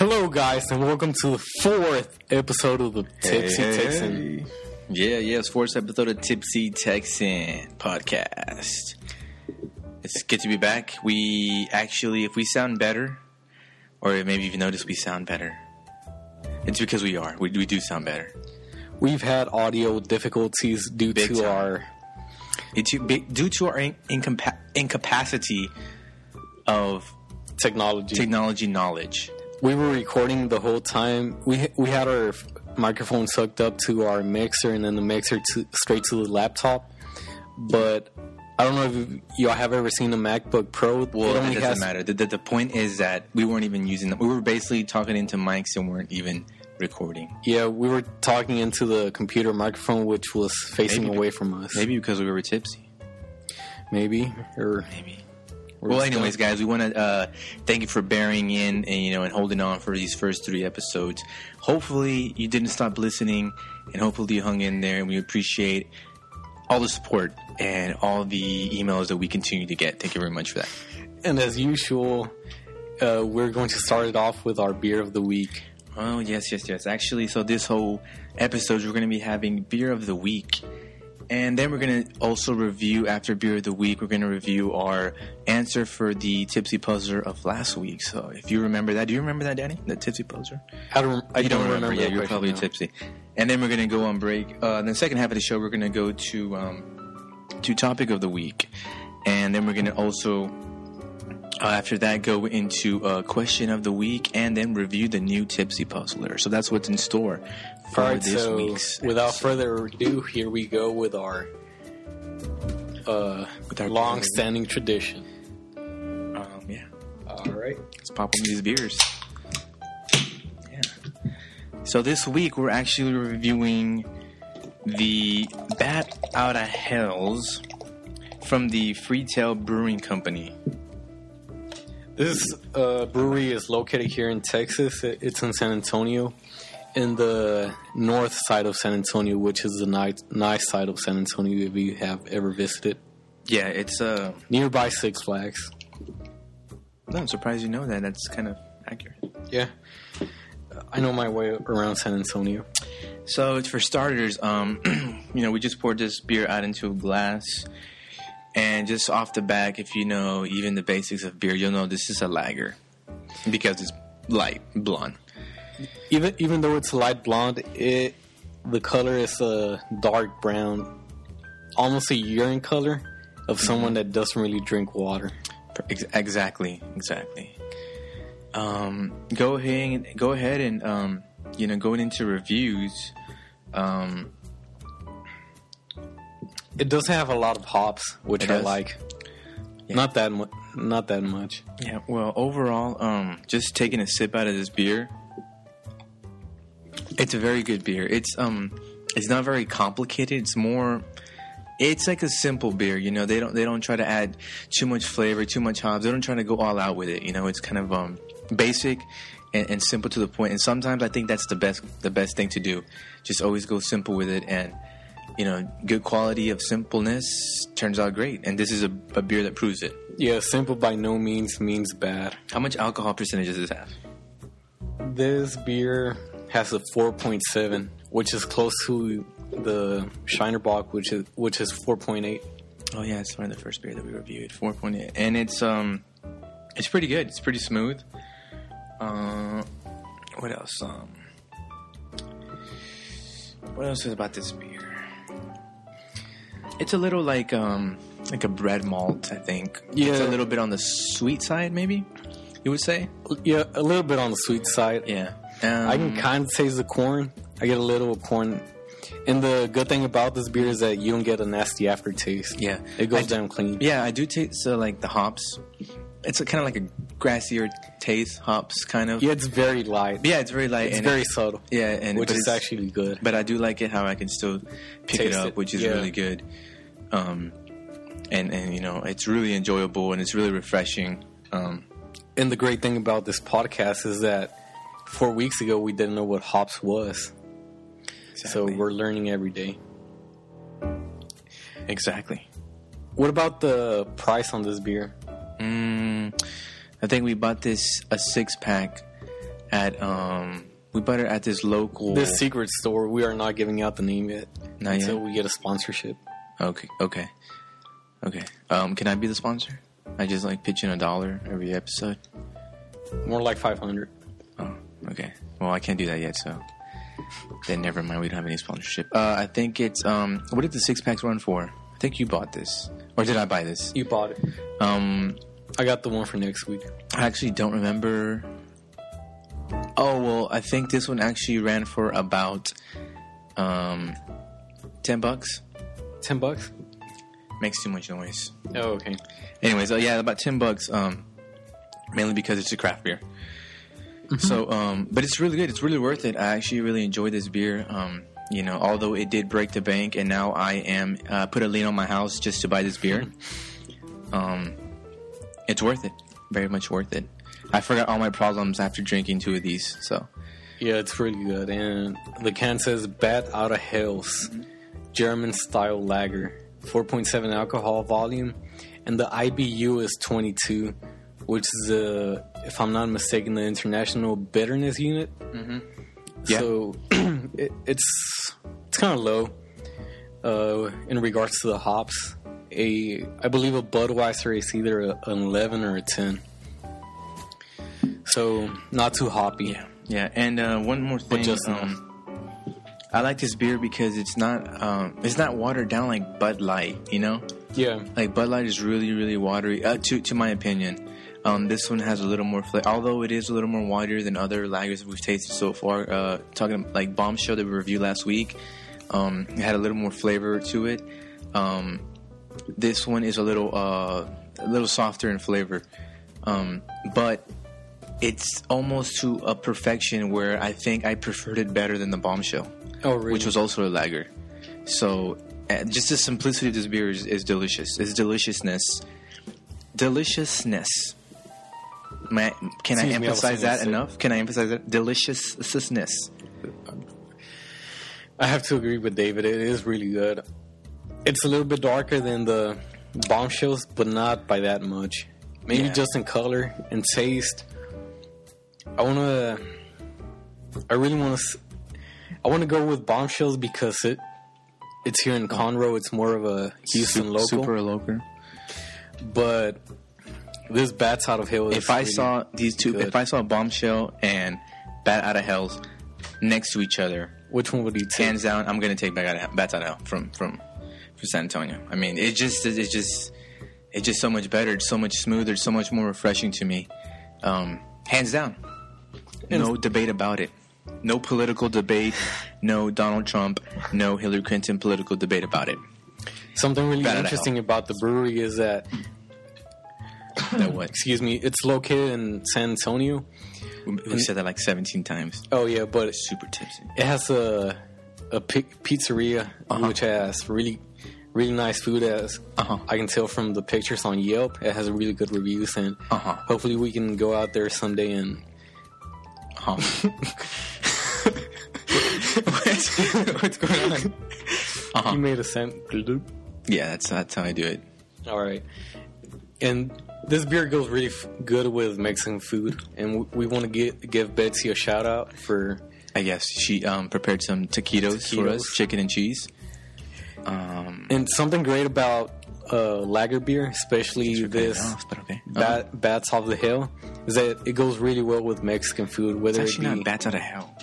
Hello, guys, and welcome to the fourth episode of the Tipsy Hey, Texan. hey. Yeah, yeah, it's fourth episode of Tipsy Texan podcast. It's good to be back. We actually, if we sound better, or maybe you've noticed we sound better, it's because we are. We, we do sound better. We've had audio difficulties due Big to time. our due to our in, incompa- incapacity of technology. technology knowledge. We were recording the whole time. We we had our microphone sucked up to our mixer, and then the mixer to, straight to the laptop. But I don't know if y'all have ever seen a MacBook Pro. Well, it it only doesn't has matter. The, the, the point is that we weren't even using them. We were basically talking into mics and weren't even recording. yeah. We were talking into the computer microphone, which was facing Maybe- away from us. Maybe because we were tipsy. maybe or Maybe. Or Well, anyways, guys, we want to uh, thank you for bearing in and you know and holding on for these first three episodes. Hopefully, you didn't stop listening, and hopefully, you hung in there. And we appreciate all the support and all the emails that we continue to get. Thank you very much for that. And as usual, uh, we're going to start it off with our beer of the week. Oh yes, yes, yes. Actually, so this whole episode, we're going to be having beer of the week, and then we're going to also review after beer of the week. We're going to review our answer for the tipsy puzzler of last week. So if you remember that, do you remember that, Danny? The tipsy puzzler. I don't. I you don't, remember. Yeah, the you're probably now. tipsy. And then we're going to go on break. Uh, in the second half of the show, we're going to go to um, to topic of the week, and then we're going to also. Uh, after that, go into uh, question of the week and then review the new Tipsy Puzzler. So that's what's in store for right, this so week's. without episode. further ado, here we go with our uh, With our long-standing tradition. um, yeah, All right. let's pop on these beers. Yeah. So this week we're actually reviewing the Bat Outta Hells from the Freetail Brewing Company. This uh, brewery is located here in Texas. It's in San Antonio, in the north side of San Antonio, which is the nice, nice side of San Antonio if you have ever visited. Yeah, it's uh. Nearby Six Flags. No, I'm surprised you know that. That's kind of accurate. Yeah. I know my way around San Antonio. So for starters. Um, you know, we just poured this beer out into a glass, and just off the back, if you know even the basics of beer, you'll know this is a lager because it's light blonde. Even even though it's light blonde, it the color is a dark brown, almost a urine color of someone that doesn't really drink water. Exactly, exactly. Um, go ahead, go ahead, and um, you know, going into reviews. Um, It does have a lot of hops, which It I does? like. Yeah. Not that mu- not that much. Yeah, well, overall, um, just taking a sip out of this beer, it's a very good beer. It's um, it's not very complicated. It's more, it's like a simple beer. You know, they don't they don't try to add too much flavor, too much hops. They don't try to go all out with it. You know, it's kind of um, basic and, and simple to the point. And sometimes I think that's the best the best thing to do. Just always go simple with it and. You know, good quality of simpleness turns out great, and this is a, a beer that proves it. Yeah, simple by no means means bad. How much alcohol percentage does this have? This beer has a 4.7, which is close to the Shiner Bock, which is which is 4.8. Oh yeah, it's one of the first beer that we reviewed, four point eight, and it's um, it's pretty good. It's pretty smooth. Uh, what else? Um, what else is about this beer? It's a little like um, like a bread malt, I think. it's Yeah. a little bit on the sweet side, maybe you would say. Yeah, a little bit on the sweet side. Yeah, um, I can kind of taste the corn. I get a little corn. And the good thing about this beer is that you don't get a nasty aftertaste. Yeah, It goes do- down clean. Yeah, I do taste uh, like the hops. It's kind of like a grassier taste, hops kind of. Yeah, it's very light. Yeah, it's very light. it's and very subtle, yeah, and which is actually good. But I do like it how I can still pick it up, it, which is yeah. really good. Um, and and you know it's really enjoyable and it's really refreshing. Um, And the great thing about this podcast is that four weeks ago we didn't know what hops was. So we're learning every day. exactly. What about the price on this beer? Mm, I think we bought this a six pack at um we bought it at this local This secret store, we are not giving out the name yet Not yet? until we get a sponsorship. Okay, okay, okay. Um, can I be the sponsor? I just like pitch in a dollar every episode. More like 500. Oh, okay. Well, I can't do that yet, so then never mind. We don't have any sponsorship. Uh, I think it's um. What did the six packs run for? I think you bought this, or did I buy this? You bought it. Um, I got the one for next week. I actually don't remember. Oh well, I think this one actually ran for about um ten bucks. 10 bucks? Makes too much noise. Oh, okay. Anyways, uh, yeah, about ten bucks. Um, mainly because it's a craft beer. So, um, but it's really good. It's really worth it. I actually really enjoy this beer. Um, you know, although it did break the bank, and now I am uh, put a lien on my house just to buy this beer. um, it's worth it. Very much worth it. I forgot all my problems after drinking two of these. So, Yeah, it's really good. And the can says Bat Out of Hells, German style lager, 4.7 alcohol volume, and the IBU is 22, which is, uh, if I'm not mistaken, the International Bitterness Unit. Yeah. So it, it's it's kind of low uh, in regards to the hops. A I believe a Budweiser is either a, an 11 or a 10. So not too hoppy. yeah. yeah. And uh, one more thing. just um, I like this beer because it's not um, it's not watered down like Bud Light. You know. Yeah. Like Bud Light is really, really watery. Uh, to to my opinion, um, this one has a little more flavor. Although it is a little more watery than other lagers we've tasted so far. Uh, talking like Bombshell that we reviewed last week, um, it had a little more flavor to it. Um, this one is a little uh, a little softer in flavor, um, but it's almost to a perfection where I think I preferred it better than the Bombshell Oh, really? which was also a lager. So, uh, just the simplicity of this beer is, is delicious. It's deliciousness. Deliciousness. May I- can I Excuse me, I emphasize saying that enough? Can I emphasize that? Deliciousness. I have to agree with David. It is really good. It's a little bit darker than the bombshells, but not by that much. Maybe Yeah. just in color and taste. I want to. I really want to. I want to go with bombshells because it. It's here in Conroe. It's more of a Houston Su- local. Super local. But this bats out of hell. Is If I really saw these two, good. if I saw Bombshell and Bat Out of Hell's next to each other, which one would you take? hands down, I'm gonna take Bat Out of Hell, Bats Out of Hell from from from San Antonio. I mean, it just it's just it's just so much better, it's so much smoother, so much more refreshing to me. Um, hands down, no debate about it. No political debate. No Donald Trump. No Hillary Clinton political debate about it. Something really of interesting about the brewery is that That what? excuse me, it's located in San Antonio. We, we said that like 17 times. Oh yeah, but it's Super tipsy. it has a a pizzeria Uh-huh. which has really really nice food. As Uh-huh. I can tell from the pictures on Yelp, it has a really good reviews, and Uh-huh. hopefully we can go out there someday and. Huh. What's going on? Uh-huh. You made a sound. Yeah, that's that's how I do it. All right, and this beer goes really f- good with Mexican food, and we, we want to give give Betsy a shout out for I guess she um, prepared some taquitos, for us, chicken and cheese. Um, And something great about uh, lager beer, especially this okay. Uh-huh. bat, Bats Off the Hill, is that it goes really well with Mexican food, It's whether it actually be not bats out of hell.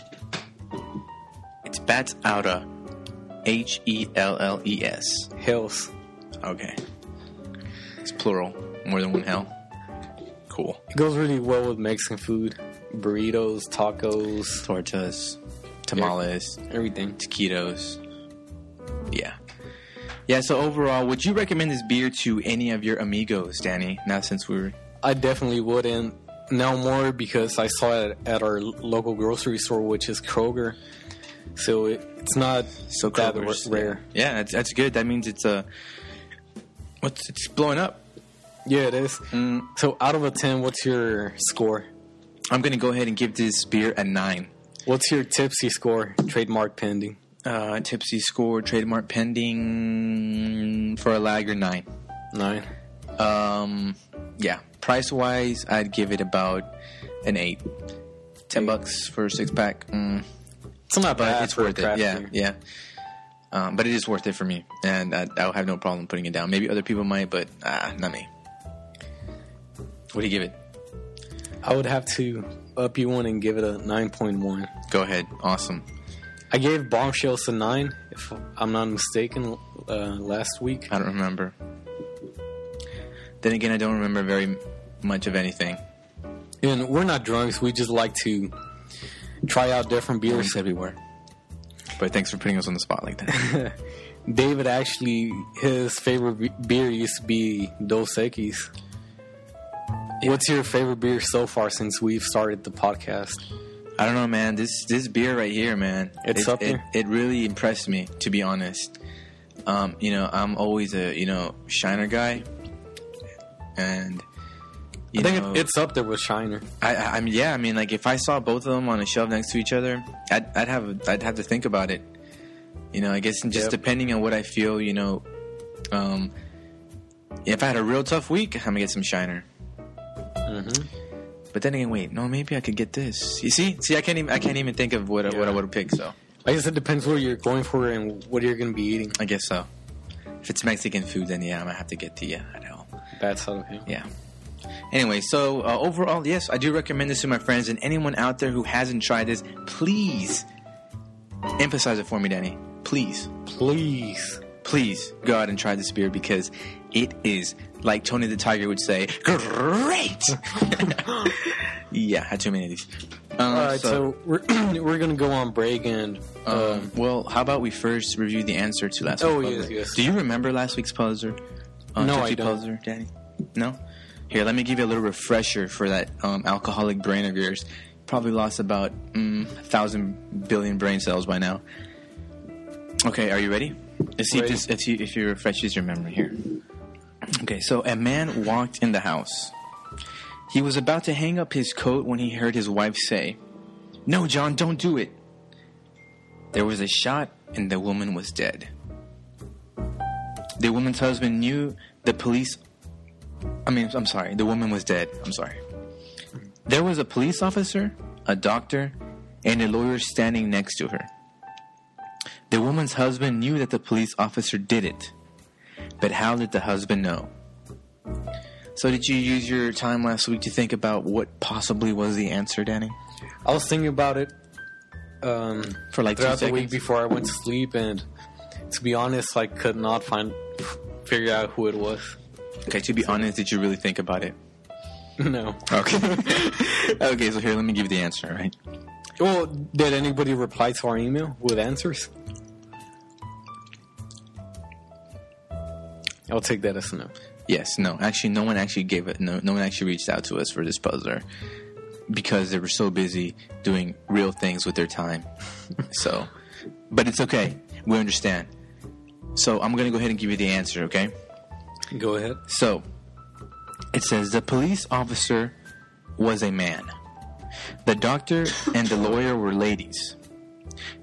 It's bats out of H E L L E S. hells. Okay. It's plural, more than one hell. Cool. It goes really well with Mexican food, burritos, tacos, Tortas, tamales, everything. taquitos. Yeah. Yeah, so overall, would you recommend this beer to any of your amigos, Danny? Now, since we're. I definitely would, and now more because I saw it at our local grocery store, which is Kroger. So it, it's not So that Kroger's- rare. Yeah, that's, that's good. That means it's Uh, what's it's blowing up. Yeah, it is. Mm, So out of a ten, what's your score? I'm gonna go ahead and give this beer a nine. What's your tipsy score? Trademark pending. Uh, tipsy score, trademark pending for a lager nine. Nine. Um, yeah, price wise, I'd give it about an eight. ten bucks for a six pack. Mm, It's not but bad. it's worth it. Yeah, yeah. Um, but it is worth it for me, and I, I'll have no problem putting it down. Maybe other people might, but ah, not me. What do you give it? I would have to up you one and give it a nine point one. Go ahead. Awesome. I gave Bombshells a nine, if I'm not mistaken, uh, last week. I don't remember. Then again, I don't remember very much of anything. And we're not drunks. We just like to try out different beers. everywhere. But thanks for putting us on the spot like that. David actually, his favorite beer used to be Dos Equis. What's your favorite beer so far since we've started the podcast? I don't know, man. This this beer right here, man. It's it, up it, there? It really impressed me, to be honest. Um, you know, I'm always a you know Shiner guy, and you I think know, it's up there with Shiner. I, I I mean, yeah, I mean, like if I saw both of them on a shelf next to each other, I'd, I'd have I'd have to think about it. You know, I guess just Yep. depending on what I feel, you know, um, if I had a real tough week, I'm gonna get some Shiner. Mm-hmm. But then again, wait, no, maybe I could get this. You see, see, I can't even I can't even think of what I- what I would have picked. So I guess it depends what you're going for and what you're going to be eating. I guess so. If it's Mexican food, then yeah, I'm gonna have to get the uh, I don't know. Bad side of him. Yeah. Anyway, so uh, overall, yes, I do recommend this to my friends and anyone out there who hasn't tried this. Please emphasize it for me, Danny. Please, Please. please go out and try this beer because it is, like Tony the Tiger would say, great. yeah, had too many of these. Um, All right, so, we're we're gonna go on break and um, Um, well, how about we first review the answer to last Oh, week's yes, yes. Do you remember last week's puzzler? Uh, No, I don't. Puzzler, Danny? No? Here, let me give you a little refresher for that um, alcoholic brain of yours. Probably lost about mm, a thousand billion brain cells by now. Okay, are you ready? Let's see if, this, if, you, if you refreshes your memory here. Okay, so a man walked in the house. He was about to hang up his coat when he heard his wife say, No, John, don't do it. There was a shot, and the woman was dead. The woman's husband knew the police. I mean, I'm sorry, the woman was dead. I'm sorry. There was a police officer, a doctor, and a lawyer standing next to her. The woman's husband knew that the police officer did it. But how did the husband know? So, did you use your time last week to think about what possibly was the answer, Danny? I was thinking about it um, For like two throughout the week before I went to sleep, and to be honest, I could not find figure out who it was. Okay, to be honest, did you really think about it? No. Okay. okay, so here, let me give you the answer, right? Well, did anybody reply to our email with answers? I'll take that as a no. Yes, no. Actually, no one actually gave it. No, no one actually reached out to us for this puzzler because they were so busy doing real things with their time. so, but it's okay. We understand. So I'm gonna go ahead and give you the answer. Okay. Go ahead. So it says the police officer was a man. The doctor and the lawyer were ladies.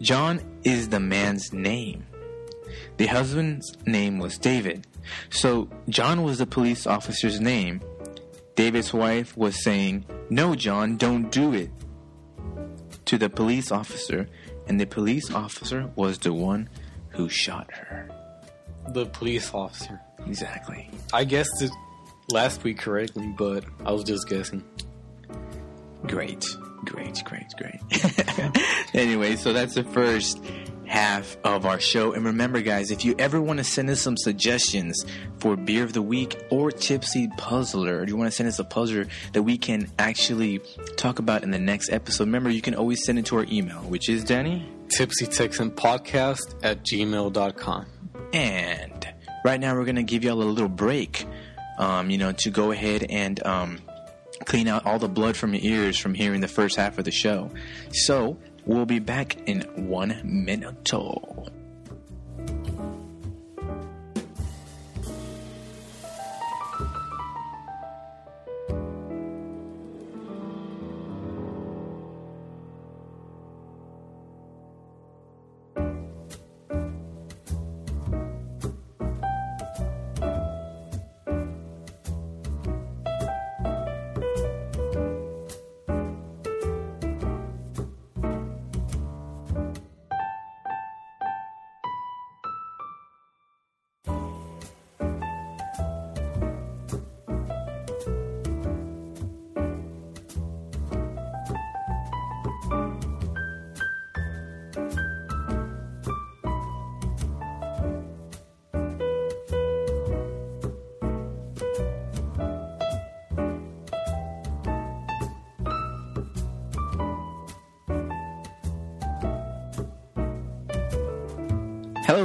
John is the man's name. The husband's name was David. So John was the police officer's name. David's wife was saying, No, John, don't do it. To the police officer, and the police officer was the one who shot her. The police officer. Exactly. I guessed it last week correctly, but I was just guessing. Great, great, great, great. anyway, so that's the first half of our show. And remember, guys, if you ever want to send us some suggestions for beer of the week or tipsy puzzler, or you want to send us a puzzler that we can actually talk about in the next episode, remember you can always send it to our email, which is Danny. Tipsy Texan Podcast at gmail.com. And right now, we're going to give y'all a little break, um, you know, to go ahead and um, clean out all the blood from your ears from hearing the first half of the show. So we'll be back in one minute.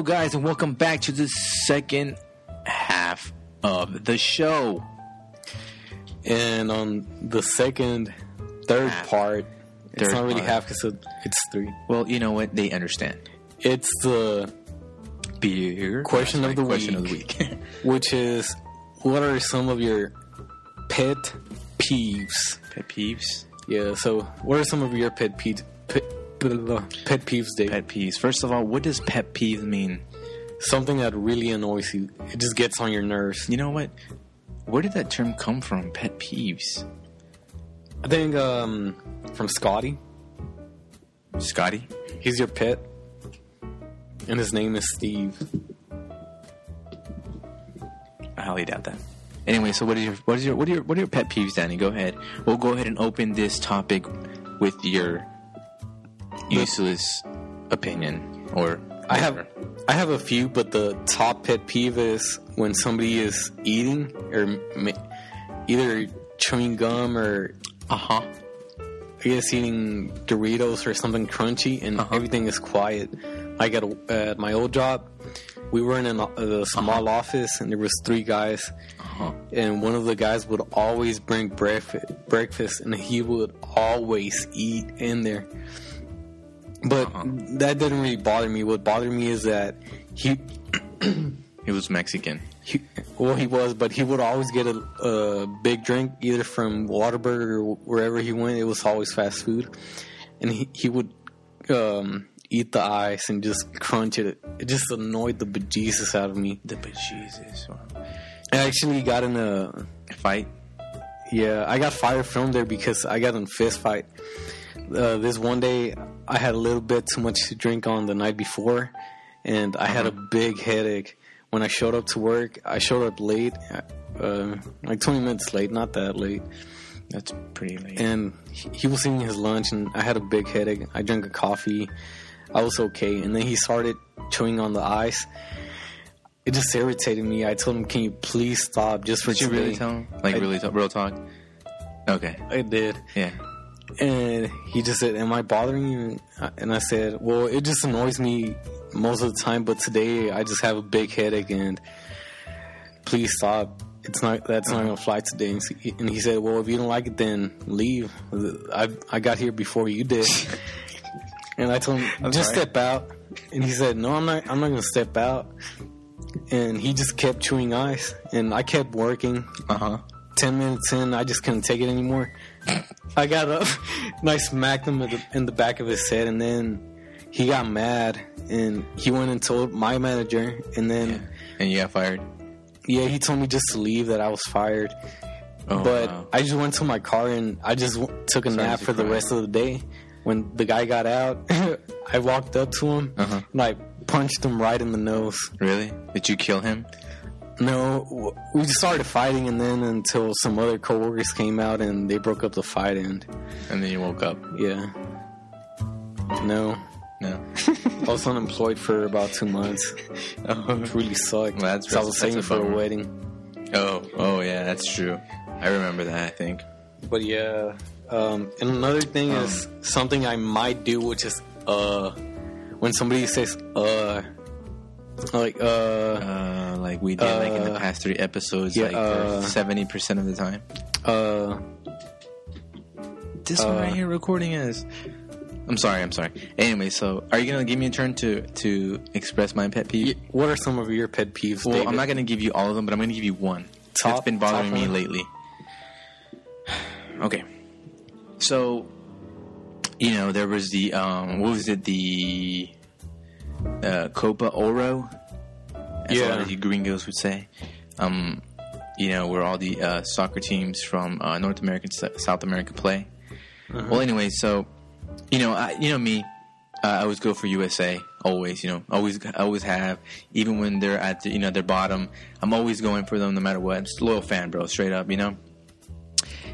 Guys, and welcome back to the second half of the show. And on the second, third Half. part, it's Third not really part. half because it's three. Well, you know what? They understand. It's the Beer Question of the question of the week. week. which is what are some of your pet peeves? Pet peeves. Yeah. So what are some of your pet peeves? Pet, pet peeves, Dave. Pet peeves. First of all, what does pet peeve mean? Something that really annoys you. It just gets on your nerves. You know what? Where did that term come from? Pet peeves. I think um, from Scotty. Scotty. He's your pet, and his name is Steve. I highly doubt that. Anyway, so what is your what is your what are your what are your pet peeves, Danny? Go ahead. We'll go ahead and open this topic with your useless opinion or I have. I have a few, but the top pet peeve is when somebody is eating or either chewing gum or uh huh. I guess eating Doritos or something crunchy, and Uh-huh. everything is quiet. Like at, at my old job, we were in an, a small office, and there was three guys, Uh-huh. and one of the guys would always bring breakfast, breakfast, and he would always eat in there. But Uh-huh. that didn't really bother me. What bothered me is that he He was Mexican. he, well, he was, but he would always get a, a big drink either from Whataburger or wherever he went. It was always fast food, and he he would um, eat the ice and just crunch it. It just annoyed the bejesus out of me. The bejesus. I actually got in a Fight. yeah, I got fired from there because I got in a fist fight. Uh, this one day, I had a little bit too much to drink on the night before, and I had a big headache. When I showed up to work, I showed up late, uh, like 20 minutes late, not that late. That's pretty late. And he, he was eating his lunch, and I had a big headache. I drank a coffee. I was okay, and then he started chewing on the ice. It just irritated me. I told him, "Can you please stop?" Just for Did you really tell him? Like I- really, talk, real talk. Okay. I did. Yeah. And he just said, "Am I bothering you?" And I said, "Well, it just annoys me most of the time, but today I just have a big headache, and please stop. It's not that's not gonna fly today." And he- and he said, "Well, if you don't like it, then leave. I I got here before you did." and I told him, i "Just sorry. step out." And he said, "No, I'm not. I'm not gonna step out." And he just kept chewing ice, and I kept working. Uh huh. 10 minutes in, I just couldn't take it anymore. I got up and I smacked him in the, in the back of his head, and then he got mad and he went and told my manager. And then, And you got fired. yeah, he told me just to leave, that I was fired. Oh, but wow. I just went to my car and I just w- took a Sorry nap for the cry. rest of the day. When the guy got out, I walked up to him Uh-huh. and I punched him right in the nose. really? Did you kill him? No, we just started fighting, and then until some other coworkers came out and they broke up the fight, and And then you woke up? yeah, no, No. I was unemployed for about two months. oh. It really sucked. That's- so I was saving for a wedding. Oh. Oh yeah, that's true. I remember that. I think. But yeah, um, and another thing is something I might do, which is uh, when somebody says uh, like uh, Uh, like we did, like in the Uh, past three episodes, yeah, like uh, seventy percent of the time. uh, This one uh, right here recording is. I'm sorry. I'm sorry. Anyway, so are you gonna give me a turn to to express my pet peeve? what are some of your pet peeves? Well, David? I'm not gonna give you all of them, but I'm gonna give you one. Top- It's been bothering me lately. Okay, so you know there was the um, what was it the uh, Copa Oro, as a lot of you gringos would say. Um, you know where all the uh, soccer teams from uh, North America, and South America play. Well, anyway, so you know, I, you know me. I always go for USA. Always, you know, always, always have. Even when they're at the, you know, their bottom, I'm always going for them no matter what. Just a loyal fan, bro. Straight up, you know.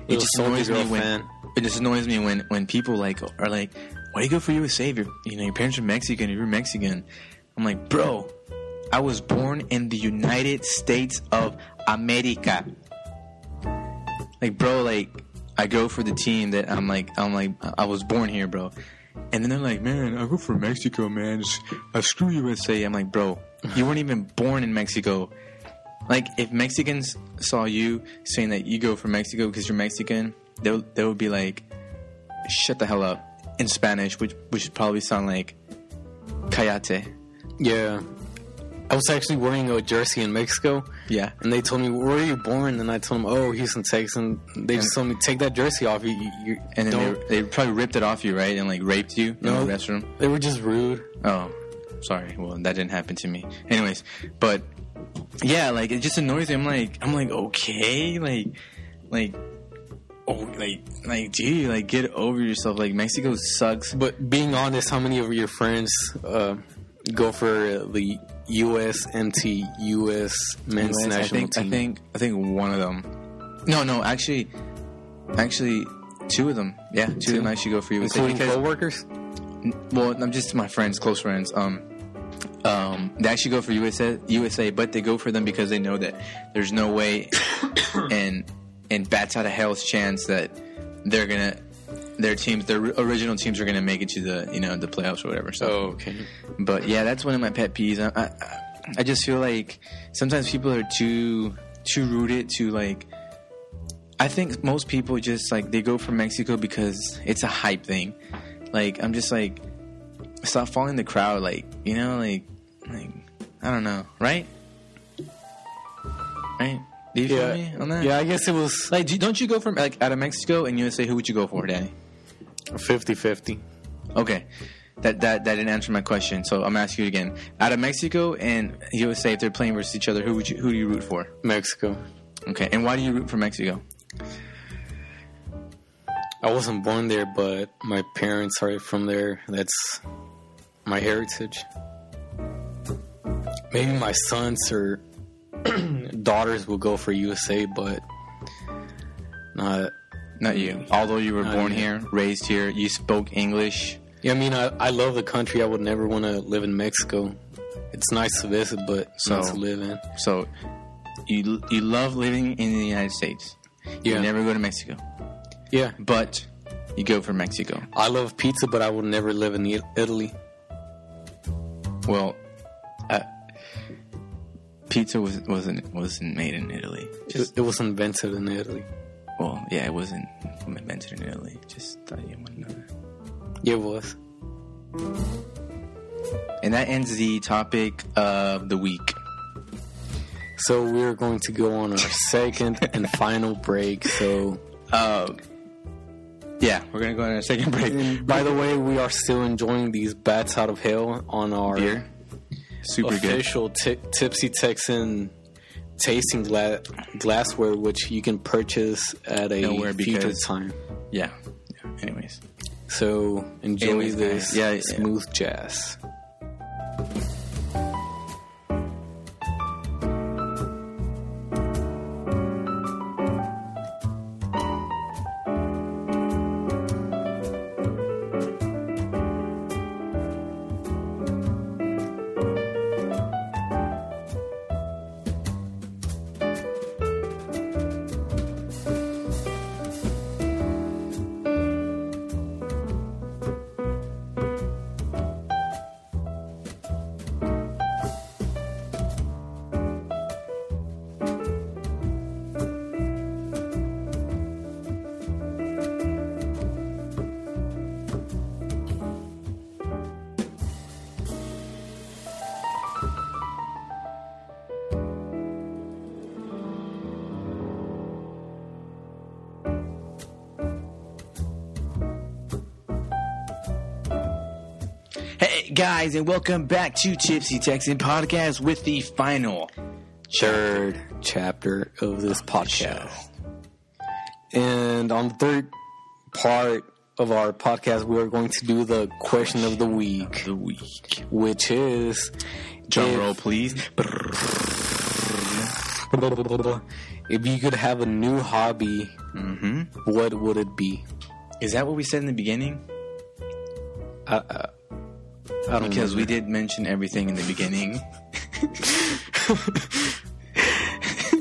It Little just annoys me when fan. it just annoys me when when people like are like, "Why do you go for USA? If you know, your parents are Mexican. If you're Mexican, I'm like, bro, I was born in the United States of America. Like, bro, like I go for the team that I'm like, I'm like, I was born here, bro. And then they're like, man, I go for Mexico, man. Just, uh, screw USA. I'm like, bro, you weren't even born in Mexico. Like, if Mexicans saw you saying that you go for Mexico because you're Mexican, they they would be like, shut the hell up in Spanish, which which would probably sound like, cállate. Yeah. I was actually wearing a jersey in Mexico, Yeah. and they told me, "Where are you born?" And I told them, "Oh, Houston, Texas." And they just told me, "Take that jersey off. You, you, you And then they, they probably ripped it off you, right? And like raped you in the restroom. They were just rude. Oh, sorry. Well, that didn't happen to me. Anyways, but yeah, like it just annoys me. I'm like, I'm like, okay, like, like, oh, like, like, gee, like, get over yourself. Like, Mexico sucks. But being honest, how many of your friends uh, go for the U.S. MT U.S. men's I national think, team? I think, I think one of them. No, no, actually, actually, two of them. Yeah, two, of them actually go for USA. including because- coworkers. well, I'm just my friends, close friends. Um, um, they actually go for USA, USA, but they go for them because they know that there's no way, and and bats out of hell's chance that they're gonna, their teams, their original teams are gonna make it to the you know the playoffs or whatever. So, Oh, okay. but yeah, that's one of my pet peeves. I, I, I just feel like sometimes people are too too rooted to like. I think most people just like they go for Mexico because it's a hype thing. Like I'm just like stop following the crowd. Like you know, like like I don't know, right? Right? Do you feel me on that? Yeah, I guess it was Like, do, don't you go from like out of Mexico and USA? Who would you go for, Danny? 50-50. Okay. That, that that didn't answer my question, so I'm asking you again. Out of Mexico and USA, if they're playing versus each other, who would you who do you root for? Mexico. Okay, and why do you root for Mexico? I wasn't born there, but my parents are from there. That's my heritage. Maybe my sons or daughters will go for USA, but not. Not you. Although you were Not born here, raised here, you spoke English. Yeah, I mean, I, I love the country. I would never want to live in Mexico. It's nice to visit, but So- not to live in. So you you love living in the United States. Yeah, You never go to Mexico, yeah. but you go for Mexico. I love pizza, but I would never live in Italy. Well, uh, pizza was wasn't wasn't made in Italy. Just It, it was invented in Italy. well, yeah, it wasn't invented in Italy. Just thought you wouldn't know that. Yeah, it was. And that ends the topic of the week. So we're going to go on our second and final break. So, Uh, yeah, we're gonna go on a second break. by the way, we are still enjoying these bats out of hell on our Beer, super good. official ti Tipsy Texan tasting gla- glassware, which you can purchase at a Nowhere future time. Yeah. yeah. Anyways, So enjoy Anyways, this yeah, yeah. smooth jazz. Guys, and welcome back to Tipsy Texan Podcast with the final third chapter of this podcast. And on the third part of our podcast, we are going to do the question of the week, the week. which is Drum if- roll, please. If you could have a new hobby, hmm what would it be? Is that what we said in the beginning? I, I, I don't Because know. we did mention everything in the beginning.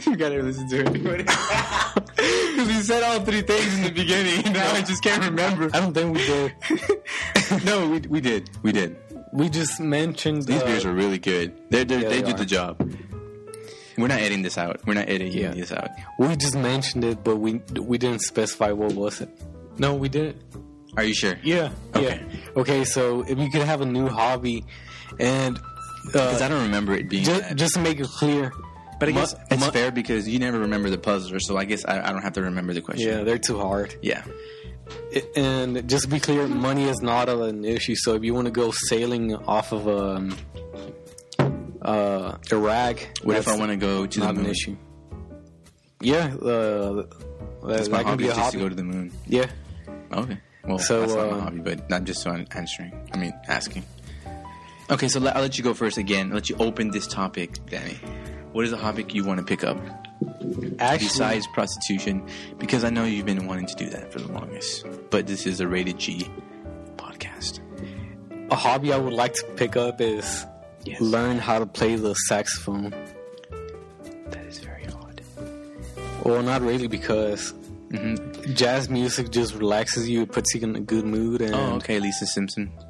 you gotta listen to it. Because we said all three things in the beginning. Now I just can't remember. I don't think we did. no, we, we did. We did. We just mentioned These uh, beers are really good. They're, they're, Yeah, they they do the job. We're not editing this out. We're not editing Yeah. this out. We just mentioned it, but we we didn't specify what was it. No, we didn't. Are you sure? Yeah. Okay. Yeah. Okay. So if you could have a new hobby, and Because uh, I don't remember it being just, that. just to make it clear, but I mu- it's mu- fair because you never remember the puzzler, so I guess I, I don't have to remember the question. yeah, they're too hard. Yeah. I- And just to be clear, money is not an issue. So if you want to go sailing off of um, uh, Iraq, What if I want to go to the not moon? an issue. Yeah, uh, That's that, my that can hobby be is a just to go to the moon. Yeah. Okay. Well, So, that's not my uh, hobby, but not just so I'm answering. I mean, asking. Okay, so let, I'll let you go first again. I'll let you open this topic, Danny. What is a hobby you want to pick up Actually, besides prostitution? Because I know you've been wanting to do that for the longest. But this is a rated G podcast. a hobby I would like to pick up is Yes. learn how to play the saxophone. That is very odd. Well, not really, because hmm jazz music just relaxes you, it puts you in a good mood, and Oh, okay, Lisa Simpson.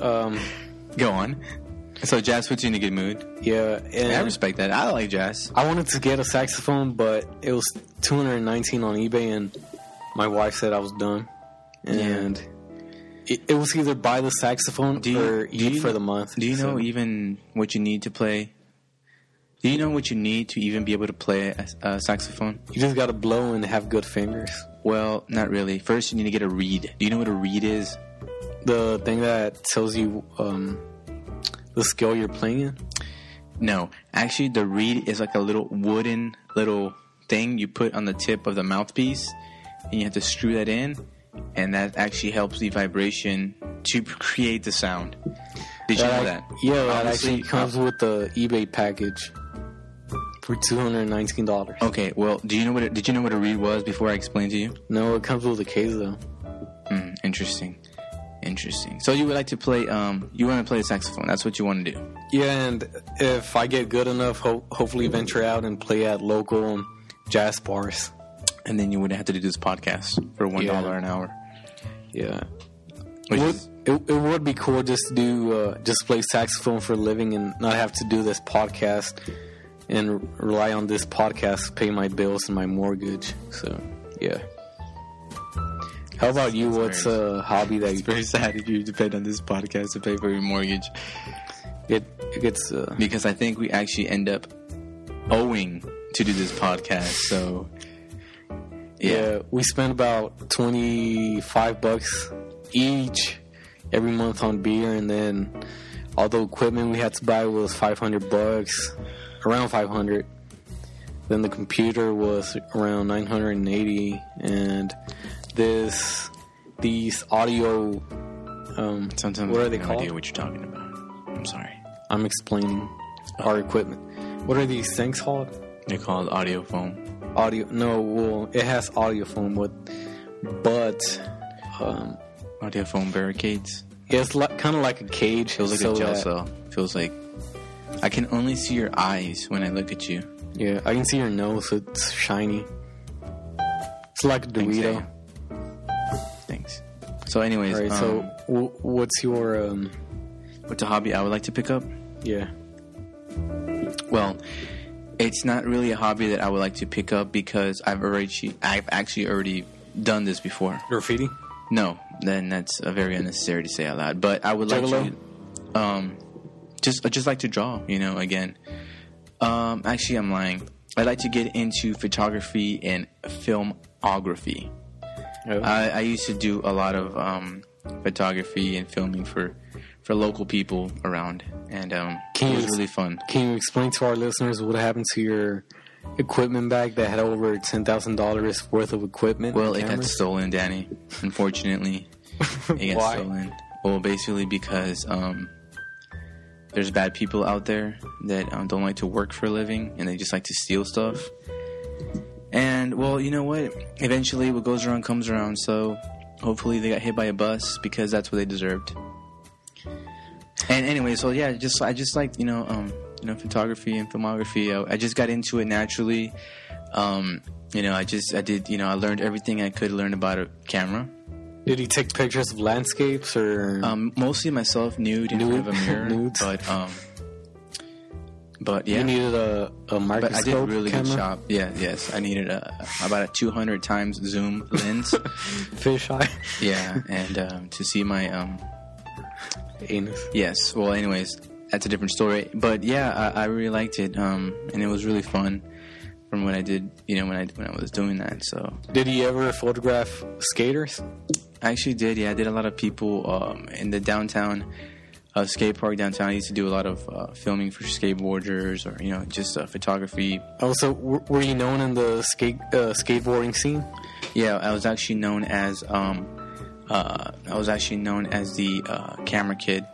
um, Go on. So jazz puts you in a good mood. yeah, and I respect that. I like jazz. I wanted to get a saxophone, but it was 219 on eBay, and my wife said I was done. And it, it was either buy the saxophone Do you- or do eat you- for the month. Do you know even what you need to play? Do you know what you need to even be able to play a, a saxophone? you just gotta blow and have good fingers. Well, not really. First, you need to get a reed. Do you know what a reed is? The thing that tells you um, the skill you're playing in. No, actually, the reed is like a little wooden little thing you put on the tip of the mouthpiece, and you have to screw that in, and that actually helps the vibration to create the sound. Did you know that? Yeah, that Obviously, actually comes with the eBay package for two hundred nineteen dollars. Okay, well, do you know what? It, did you know what a reed was before I explained to you? No, it comes with a case though. Mm, interesting, interesting. So you would like to play? Um, you want to play the saxophone? That's what you want to do. Yeah, and if I get good enough, ho- hopefully venture out and play at local jazz bars. And then you would have to do this podcast for one dollar Yeah. an hour. Yeah, Which it would, it, it would be cool just to do uh, just play saxophone for a living and not have to do this podcast and rely on this podcast to pay my bills and my mortgage. So yeah. How about you? What's a hobby that you, very sad if you depend on this podcast to pay for your mortgage. it, it gets? Uh, because I think we actually end up owing to do this podcast. So, yeah, Yeah, we spend about twenty five bucks each every month on beer, and then all the equipment we had to buy was five hundred bucks, around five hundred. Then the computer was around nine hundred and eighty, and this these audio. Um, sometimes what I are have they no called? idea what you're talking about. I'm sorry. I'm explaining our equipment. What are these things called? They're called audio foam. Audio? No, well, it has audio phone, but but um, Audio foam barricades. It's like kind of like a cage. Feels like so a gel that- cell. Feels like I can only see your eyes when I look at you. Yeah, I can see your nose. It's shiny. It's like a Thanks, Dorito. Thanks. So, anyways, All right. um, so, w- what's your um? what's a hobby I would like to pick up? Yeah. Well, it's not really a hobby that I would like to pick up because I've already I've actually already done this before. Graffiti. No, then that's very unnecessary to say out loud. But I would like Juggalo? to, um, just I just like to draw. You know, again. Um, actually, I'm lying. I like to get into photography and filmography. Oh. I, I used to do a lot of um, photography and filming for for local people around, and um, Can it was you- really fun. Can you explain to our listeners what happened to your equipment bag that had over ten thousand dollars worth of equipment? Well, it got stolen, Danny. Unfortunately, it got Why? stolen. Well, basically because um, there's bad people out there that um, don't like to work for a living and they just like to steal stuff. And well, you know what? Eventually, what goes around comes around. So hopefully, they got hit by a bus because that's what they deserved. And anyway, so yeah, just I just like you know um, you know photography and filmography. I, I just got into it naturally. Um, you know, I just I did you know I learned everything I could learn about a camera. Did he take pictures of landscapes or? Um, mostly myself nude in Nude? front of a mirror, Nudes? but um, but yeah. You needed a, a microscope but I did a really camera? good job. Yeah, yes. I needed a about a 200 times zoom lens. Fish eye. yeah, and um, to see my um, Anus. yes. Well, anyways, that's a different story. But yeah, I, I really liked it, um, and it was really fun from what I did. You know, when I when I was doing that. So Did he ever photograph skaters? I actually did. Yeah, I did a lot of people um, in the downtown. Uh, skate park downtown. I used to do a lot of uh, filming for skateboarders, or you know, just uh, photography. Also, w- were you known in the skate uh, skateboarding scene? Yeah, I was actually known as um, uh, I was actually known as the uh, camera kid.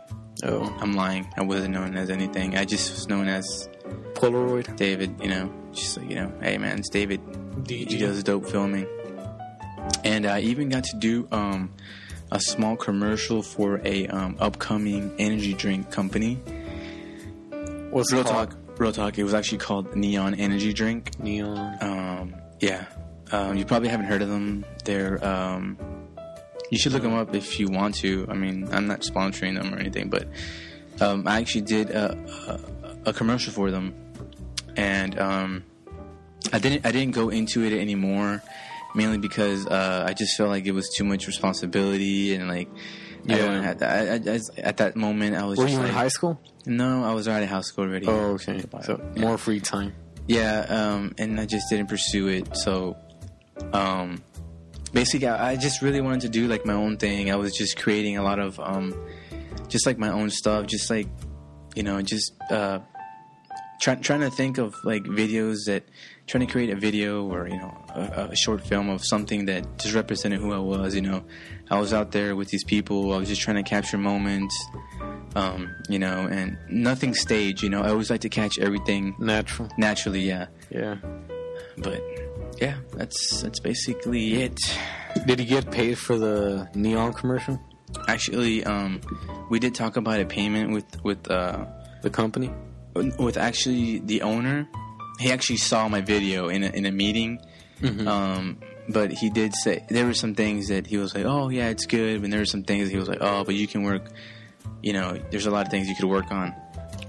Oh, I'm lying. I wasn't known as anything. I just was known as Polaroid. David. You know, just like you know, hey man, it's David. He does dope filming. And I even got to do um, a small commercial for a um, upcoming energy drink company. What's Real called? talk, real talk. It was actually called Neon Energy Drink. Neon. Um, yeah, um, you probably haven't heard of them. They're um, you should look them up if you want to. I mean, I'm not sponsoring them or anything, but um, I actually did a, a, a commercial for them, and um, I didn't I didn't go into it anymore, mainly because uh, I just felt like it was too much responsibility and like. I Yeah. don't have that. I, I, I- at that moment, I was. Were just you in high school? No, I was already high school already. Oh, okay. So. Yeah. more free time. Yeah, um, and I just didn't pursue it. So, um, basically, I, I just really wanted to do like my own thing. I was just creating a lot of, um, just like my own stuff, just like, you know, just uh, trying trying to think of like videos that, trying to create a video or you know a, a short film of something that just represented who I was. You know, I was out there with these people. I was just trying to capture moments. Um, you know, and nothing staged. You know, I always like to catch everything Natural. naturally. Yeah, Yeah. but yeah, that's that's basically it. Did he get paid for the neon commercial? Actually, um, we did talk about a payment with with uh, The company? With actually the owner. He actually saw my video in a, in a meeting, um, but he did say there were some things that he was like, "Oh yeah, it's good," and there were some things he was like, "Oh, but you can work." You know, there's a lot of things you could work on,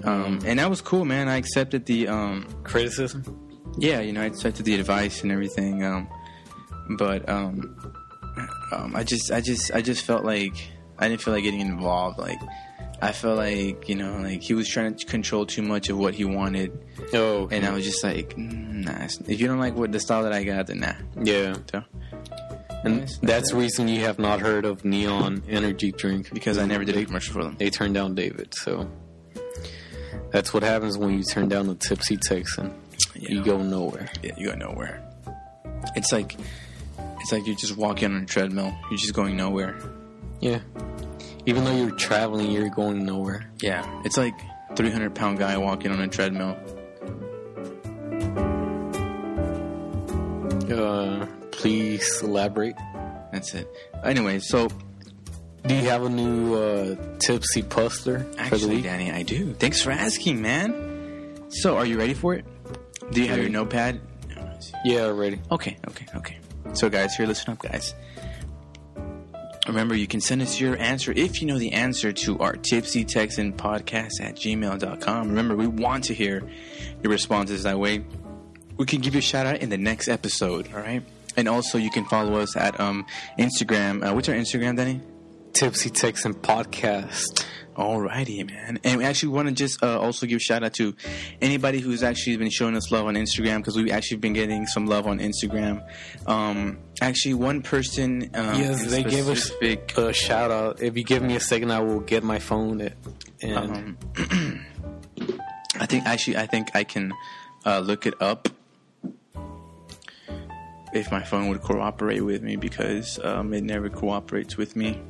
um, and that was cool, man. I accepted the um, Criticism? yeah, you know, I accepted the advice and everything. Um, but um, um, I just, I just, I just felt like I didn't feel like getting involved. Like I felt like you know, like he was trying to control too much of what he wanted, Oh, okay. and I was just like, mm, nah. If you don't like what the style that I got, then nah. yeah. So, And that's the reason you have not heard of Neon Energy Drink because I never did a commercial for them. they turned down David. So that's what happens when you turn down the Tipsy Texan. You Yeah. go nowhere. Yeah, you go nowhere. It's like, it's like you're just walking on a treadmill. You're just going nowhere. Yeah. Even though you're traveling, you're going nowhere. Yeah, it's like 300 pound guy walking on a treadmill. Uh, please elaborate. That's it. Anyway, so Do you have a new uh, Tipsy Puzzler for the actually, week? Danny, I do. Thanks for asking, man. So, are you ready for it? Do you have your notepad? Yeah, ready. Okay, okay, okay. So, guys, here, listen up, guys. Remember, you can send us your answer if you know the answer to our Tipsy Texan podcast at gmail.com. Remember, we want to hear your responses that way. We can give you a shout out in the next episode, all right? And also, you can follow us at um, Instagram. Uh, what's our Instagram, Danny? Tipsy Texan Podcast. Alrighty, man. And we actually want to just uh, also give shout out to anybody who's actually been showing us love on Instagram because we've actually been getting some love on Instagram. Um, actually, one person. Um, Yes, they gave us a shout out. If you give me a second, I will get my phone. And Um, I think actually, I think I can uh, look it up if my phone would cooperate with me because um, it never cooperates with me.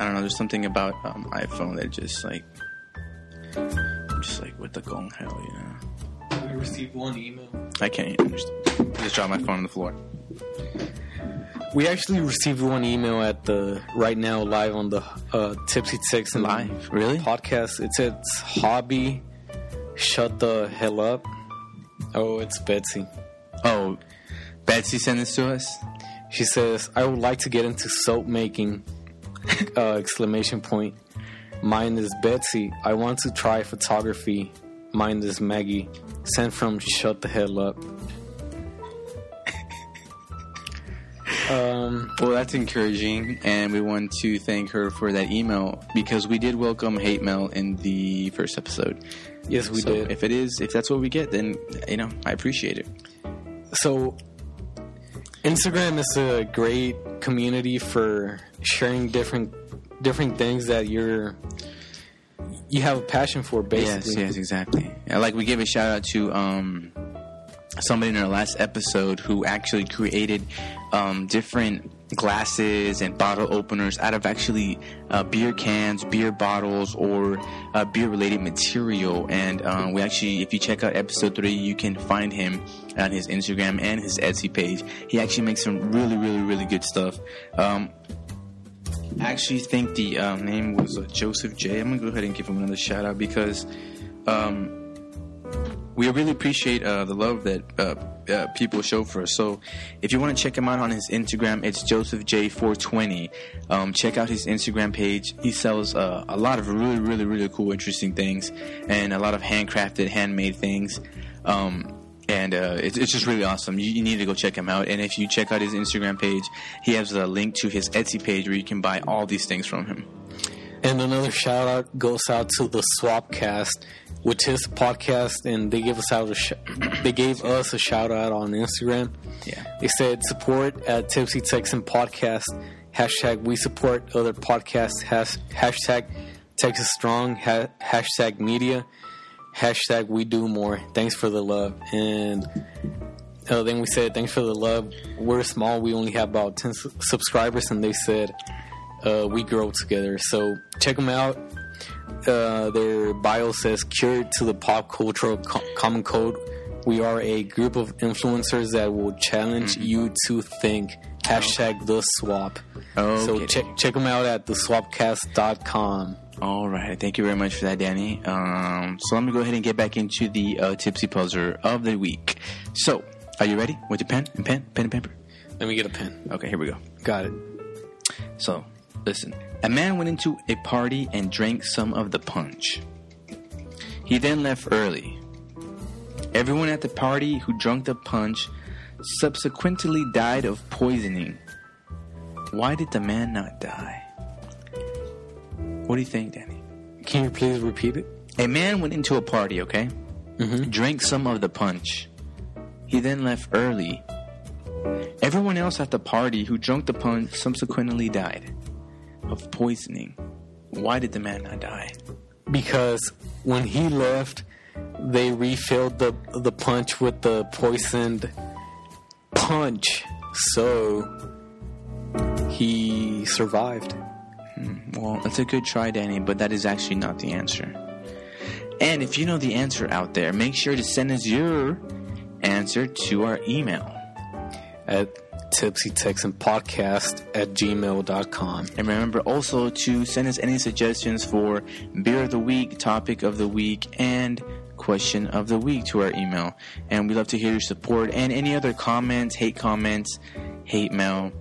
I don't know. There's something about um, iPhone that just like, I'm just like, what the gong hell, you know? we received one email. I can't even understand. I just dropped my phone on the floor. We actually received one email at the right now live on the uh, Tipsy Texan Live, really? podcast. It says hobby. Shut the hell up. Oh, it's Betsy. Oh, Betsy sent this to us. She says, "I would like to get into soap making!" uh, exclamation point. Mine is Betsy. I want to try photography. Mine is Maggie. Sent from Shut the Hell Up. um, Well, that's encouraging, and we want to thank her for that email because we did welcome hate mail in the first episode. yes, we so did. If it is, if that's what we get, then you know I appreciate it. so Instagram is a great community for sharing different different things that you're you have a passion for basically. Yes, yes, exactly. Yeah, like we give a shout out to um, somebody in our last episode who actually created um, different glasses and bottle openers out of actually uh, beer cans, beer bottles, or uh, beer related material. And um, we actually, if you check out episode three, you can find him on his Instagram and his Etsy page. He actually makes some really, really, really good stuff. Um, I actually think the um, name was uh, Joseph J. I'm gonna go ahead and give him another shout out because um, we really appreciate uh, the love that uh, uh, people show for us. So if you want to check him out on his Instagram, it's Joseph J420. Um, check out his Instagram page. He sells uh, a lot of really, really, really cool, interesting things and a lot of handcrafted, handmade things. Um, and uh, it's, it's just really awesome. You, you need to go check him out. And if you check out his Instagram page, he has a link to his Etsy page where you can buy all these things from him. And another shout out goes out to the Swapcast, which is a podcast, and they give us out a sh- they gave us a shout out on Instagram. Yeah. They said support at Tipsy Texan Podcast. Hashtag we support other podcasts. Has, hashtag Texas Strong. Ha- hashtag media. Hashtag we do more. Thanks for the love. And uh, then we said thanks for the love. We're small. We only have about 10 su- subscribers. And they said uh, we grow together. So check them out. Uh, their bio says cured to the pop cultural co- common code. We are a group of influencers that will challenge you to think. Hashtag the swap. So check check them out at theswapcast.com. All right. Thank you very much for that, Danny. Um, so let me go ahead and get back into the uh, tipsy puzzler of the week. So, are you ready with your pen and pen, pen and paper? Let me get a pen. Okay, here we go. Got it. So, listen. A man went into a party and drank some of the punch. He then left early. Everyone at the party who drank the punch subsequently died of poisoning. Why did the man not die? What do you think, Danny? Can you please repeat it? A man went into a party, okay? Mm-hmm. Drank some of the punch. He then left early. Everyone else at the party who drank the punch subsequently died of poisoning. Why did the man not die? Because when he left, they refilled the the punch with the poisoned punch. So he survived. Hmm, well, that's a good try, Danny, but that is actually not the answer. And if you know the answer out there, make sure to send us your answer to our email. at tipsytexanpodcast at gmail.com. And remember also to send us any suggestions for beer of the week, topic of the week, and question of the week to our email. And we love to hear your support and any other comments, hate comments, hate mail.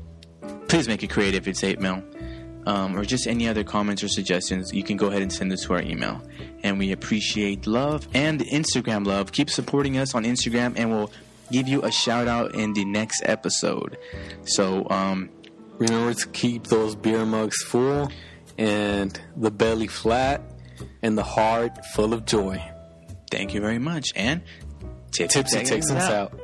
Please make it creative. It's hate mail. Um, or just any other comments or suggestions, you can go ahead and send this to our email. And we appreciate love and Instagram love. Keep supporting us on Instagram, and we'll give you a shout out in the next episode. So, um, Remember to keep those beer mugs full and the belly flat and the heart full of joy. thank you very much. And Tipsy Tipsy Texans Texans out. out.